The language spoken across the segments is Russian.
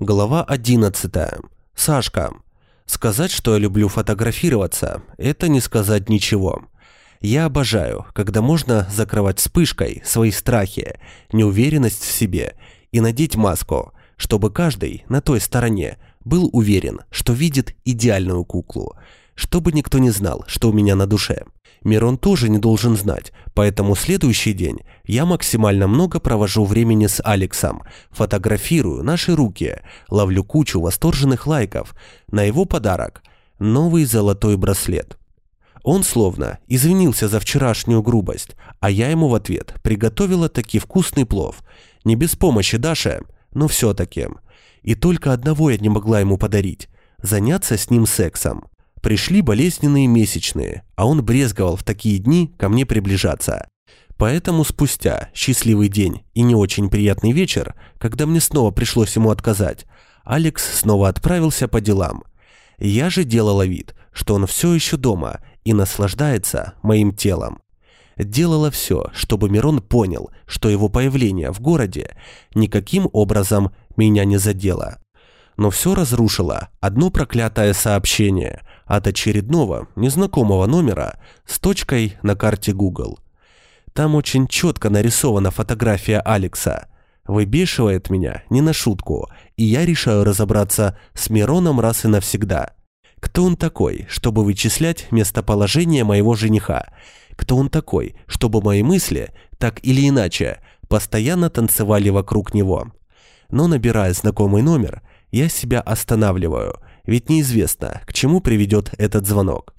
Глава 11. Сашка. Сказать, что я люблю фотографироваться, это не сказать ничего. Я обожаю, когда можно закрывать вспышкой свои страхи, неуверенность в себе и надеть маску, чтобы каждый на той стороне был уверен, что видит идеальную куклу, чтобы никто не знал, что у меня на душе. Мирон тоже не должен знать, поэтому следующий день я максимально много провожу времени с Алексом, фотографирую наши руки, ловлю кучу восторженных лайков на его подарок – новый золотой браслет. Он словно извинился за вчерашнюю грубость, а я ему в ответ приготовила таки вкусный плов. Не без помощи Даши, но все-таки. И только одного я не могла ему подарить – заняться с ним сексом. Пришли болезненные месячные, а он брезговал в такие дни ко мне приближаться. Поэтому спустя счастливый день и не очень приятный вечер, когда мне снова пришлось ему отказать, Алекс снова отправился по делам. Я же делала вид, что он все еще дома и наслаждается моим телом. Делала все, чтобы Мирон понял, что его появление в городе никаким образом меня не задело. Но все разрушило одно проклятое сообщение от очередного незнакомого номера с точкой на карте Google. Там очень четко нарисована фотография Алекса. Выбешивает меня не на шутку, и я решаю разобраться с Мироном раз и навсегда. Кто он такой, чтобы вычислять местоположение моего жениха? Кто он такой, чтобы мои мысли, так или иначе, постоянно танцевали вокруг него? Но набирая знакомый номер, я себя останавливаю, ведь неизвестно, к чему приведет этот звонок.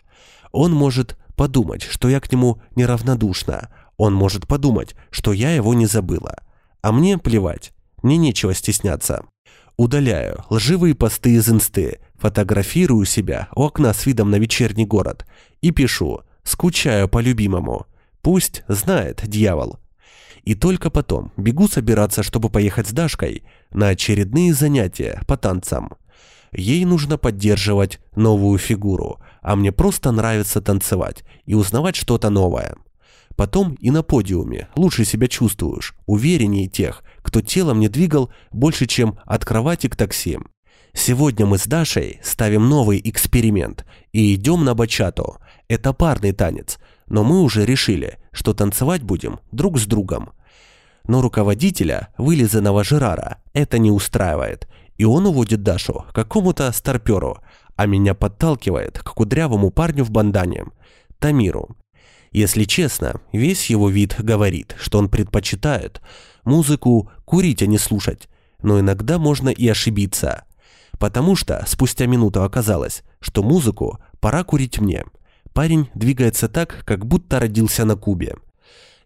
Он может подумать, что я к нему неравнодушна, он может подумать, что я его не забыла. А мне плевать, мне нечего стесняться. Удаляю лживые посты из инсты, фотографирую себя у окна с видом на вечерний город и пишу «Скучаю по любимому». Пусть знает дьявол. И только потом бегу собираться, чтобы поехать с Дашкой на очередные занятия по танцам. Ей нужно поддерживать новую фигуру, а мне просто нравится танцевать и узнавать что-то новое. Потом и на подиуме лучше себя чувствуешь, увереннее тех, кто телом не двигал больше, чем от кровати к такси. Сегодня мы с Дашей ставим новый эксперимент и идем на бачату. Это парный танец, но мы уже решили, что танцевать будем друг с другом. Но руководителя, вылизанного Жерара, это не устраивает, и он уводит Дашу к какому-то старперу, а меня подталкивает к кудрявому парню в бандане, Тамиру. Если честно, весь его вид говорит, что он предпочитает музыку курить, а не слушать, но иногда можно и ошибиться. Потому что спустя минуту оказалось, что музыку пора курить мне – Парень двигается так, как будто родился на Кубе.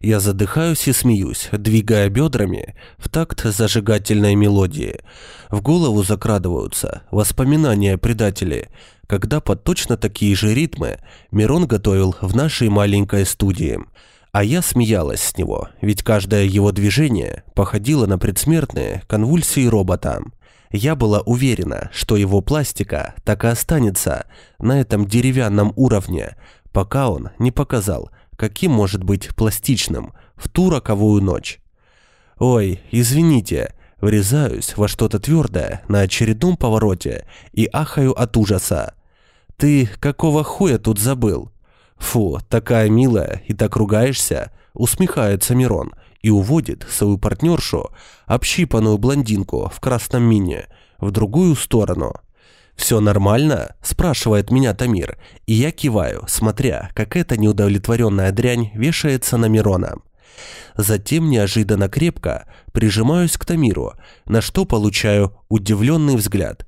Я задыхаюсь и смеюсь, двигая бедрами в такт зажигательной мелодии. В голову закрадываются воспоминания предателей, когда под точно такие же ритмы Мирон готовил в нашей маленькой студии. А я смеялась с него, ведь каждое его движение походило на предсмертные конвульсии робота. Я была уверена, что его пластика так и останется на этом деревянном уровне, пока он не показал, каким может быть пластичным в ту роковую ночь. «Ой, извините», врезаюсь во что-то твердое на очередном повороте и ахаю от ужаса. «Ты какого хуя тут забыл?» «Фу, такая милая и так ругаешься», усмехается Мирон и уводит свою партнершу, общипанную блондинку в красном мини, в другую сторону. «Все нормально?» – спрашивает меня Тамир, и я киваю, смотря, как эта неудовлетворенная дрянь вешается на Мирона. Затем неожиданно крепко прижимаюсь к Тамиру, на что получаю удивленный взгляд.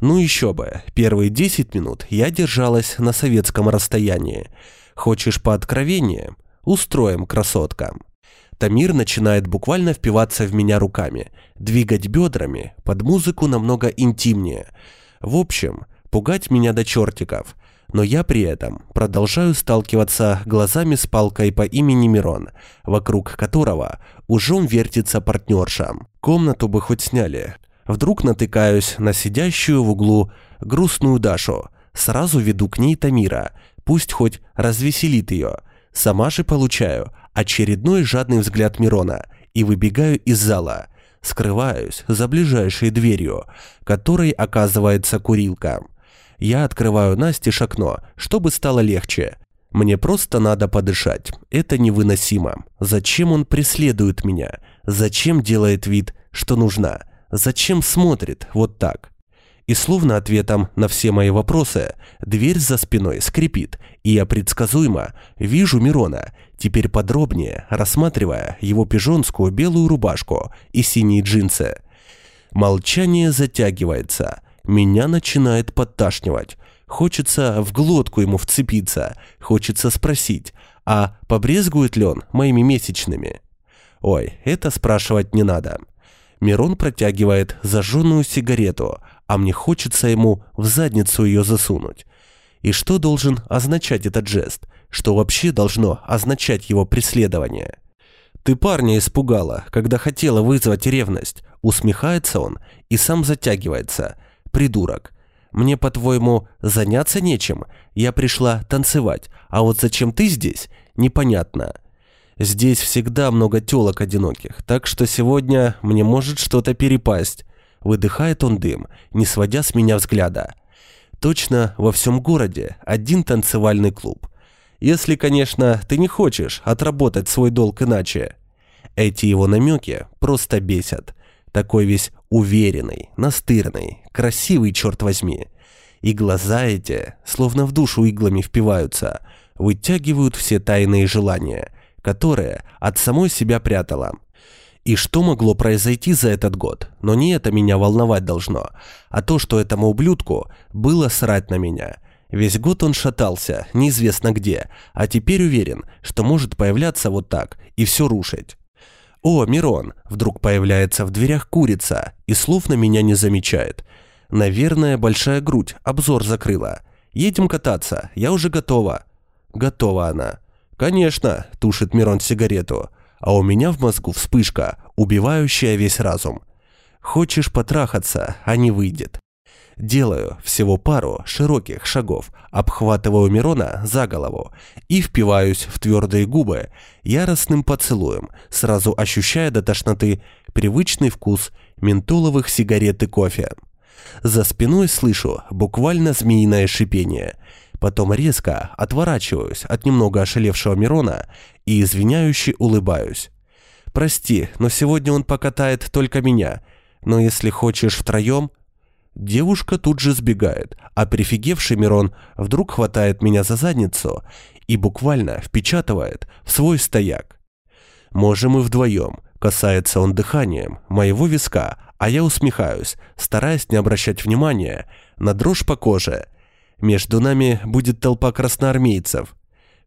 Ну еще бы, первые 10 минут я держалась на советском расстоянии. Хочешь по откровению? Устроим, красотка. Тамир начинает буквально впиваться в меня руками, двигать бедрами, под музыку намного интимнее. В общем, пугать меня до чертиков. Но я при этом продолжаю сталкиваться глазами с палкой по имени Мирон, вокруг которого ужом вертится партнерша. Комнату бы хоть сняли. Вдруг натыкаюсь на сидящую в углу грустную Дашу. Сразу веду к ней Тамира, пусть хоть развеселит ее. Сама же получаю очередной жадный взгляд Мирона и выбегаю из зала. Скрываюсь за ближайшей дверью, которой оказывается курилка. Я открываю настежь окно, чтобы стало легче. Мне просто надо подышать. Это невыносимо. Зачем он преследует меня? Зачем делает вид, что нужна? Зачем смотрит вот так? И словно ответом на все мои вопросы, дверь за спиной скрипит, и я предсказуемо вижу Мирона, теперь подробнее рассматривая его пижонскую белую рубашку и синие джинсы. Молчание затягивается, меня начинает подташнивать. Хочется в глотку ему вцепиться, хочется спросить, а побрезгует ли он моими месячными? Ой, это спрашивать не надо. Мирон протягивает зажженную сигарету, а мне хочется ему в задницу ее засунуть. И что должен означать этот жест? Что вообще должно означать его преследование? «Ты парня испугала, когда хотела вызвать ревность», усмехается он и сам затягивается. «Придурок. Мне, по-твоему, заняться нечем? Я пришла танцевать, а вот зачем ты здесь? Непонятно. Здесь всегда много тёлок одиноких, так что сегодня мне может что-то перепасть. Выдыхает он дым, не сводя с меня взгляда. Точно во всем городе один танцевальный клуб. Если, конечно, ты не хочешь отработать свой долг иначе. Эти его намеки просто бесят. Такой весь уверенный, настырный, красивый, черт возьми. И глаза эти, словно в душу иглами впиваются, вытягивают все тайные желания, которые от самой себя прятала. И что могло произойти за этот год? Но не это меня волновать должно, а то, что этому ублюдку было срать на меня. Весь год он шатался, неизвестно где, а теперь уверен, что может появляться вот так и все рушить. «О, Мирон!» Вдруг появляется в дверях курица и слов на меня не замечает. Наверное, большая грудь, обзор закрыла. «Едем кататься, я уже готова». Готова она. «Конечно», – тушит Мирон сигарету а у меня в мозгу вспышка, убивающая весь разум. Хочешь потрахаться, а не выйдет. Делаю всего пару широких шагов, обхватываю Мирона за голову и впиваюсь в твердые губы яростным поцелуем, сразу ощущая до тошноты привычный вкус ментоловых сигарет и кофе. За спиной слышу буквально змеиное шипение – Потом резко отворачиваюсь от немного ошалевшего Мирона и извиняюще улыбаюсь. «Прости, но сегодня он покатает только меня. Но если хочешь втроем...» Девушка тут же сбегает, а прифигевший Мирон вдруг хватает меня за задницу и буквально впечатывает в свой стояк. «Можем и вдвоем», касается он дыханием моего виска, а я усмехаюсь, стараясь не обращать внимания на дрожь по коже между нами будет толпа красноармейцев.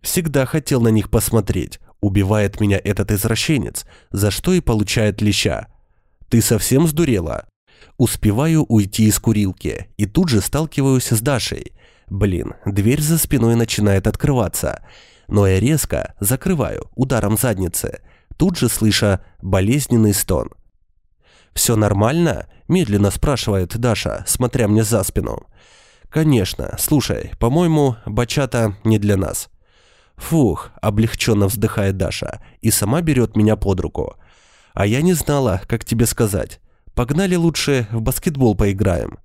Всегда хотел на них посмотреть. Убивает меня этот извращенец, за что и получает леща. Ты совсем сдурела? Успеваю уйти из курилки и тут же сталкиваюсь с Дашей. Блин, дверь за спиной начинает открываться. Но я резко закрываю ударом задницы, тут же слыша болезненный стон. «Все нормально?» – медленно спрашивает Даша, смотря мне за спину. «Конечно. Слушай, по-моему, бачата не для нас». «Фух», – облегченно вздыхает Даша и сама берет меня под руку. «А я не знала, как тебе сказать. Погнали лучше в баскетбол поиграем».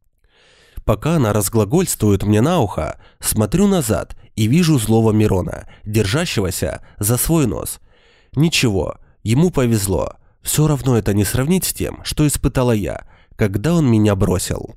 Пока она разглагольствует мне на ухо, смотрю назад и вижу злого Мирона, держащегося за свой нос. Ничего, ему повезло. Все равно это не сравнить с тем, что испытала я, когда он меня бросил.